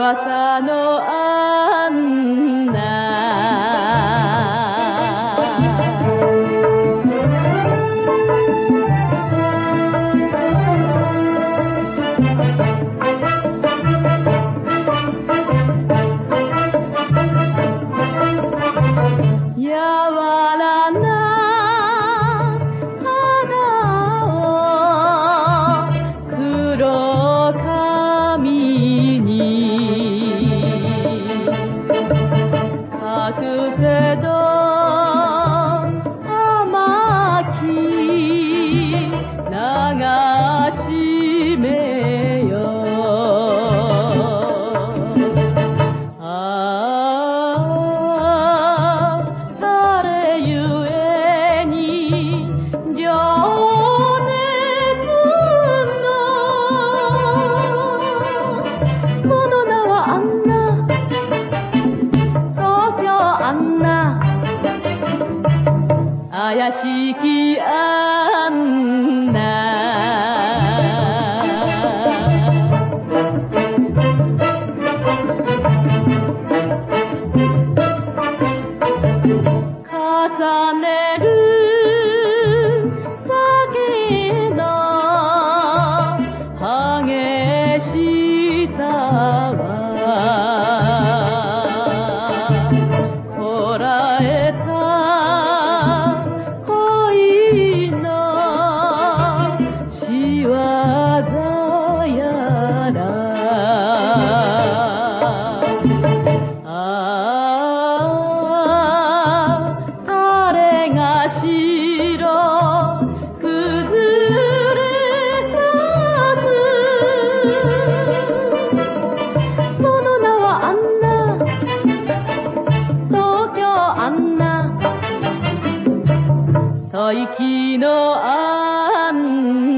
噂のあん柔ら today. 屋敷あんな。重ねる酒の激しさ دین و امن